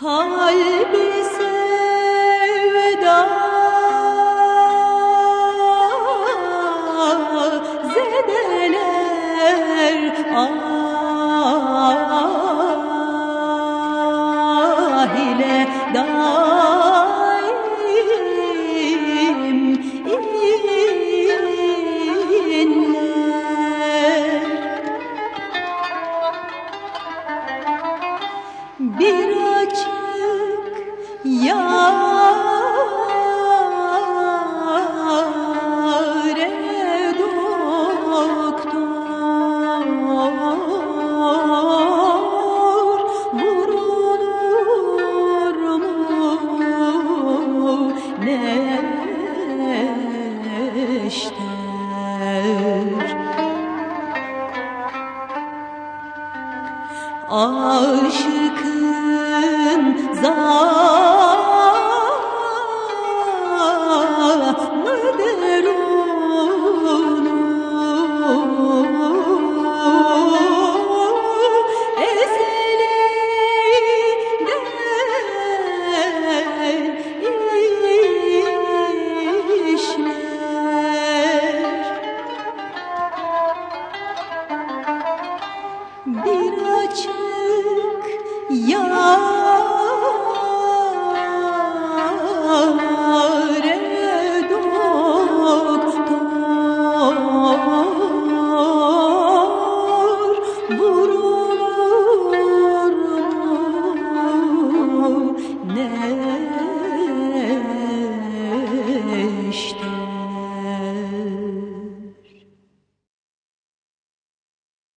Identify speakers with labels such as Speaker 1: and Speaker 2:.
Speaker 1: Kalbi sevda. Zedeler ah ile bir neşter Aşıkın zanıdır açık yâre doktor vurulur ne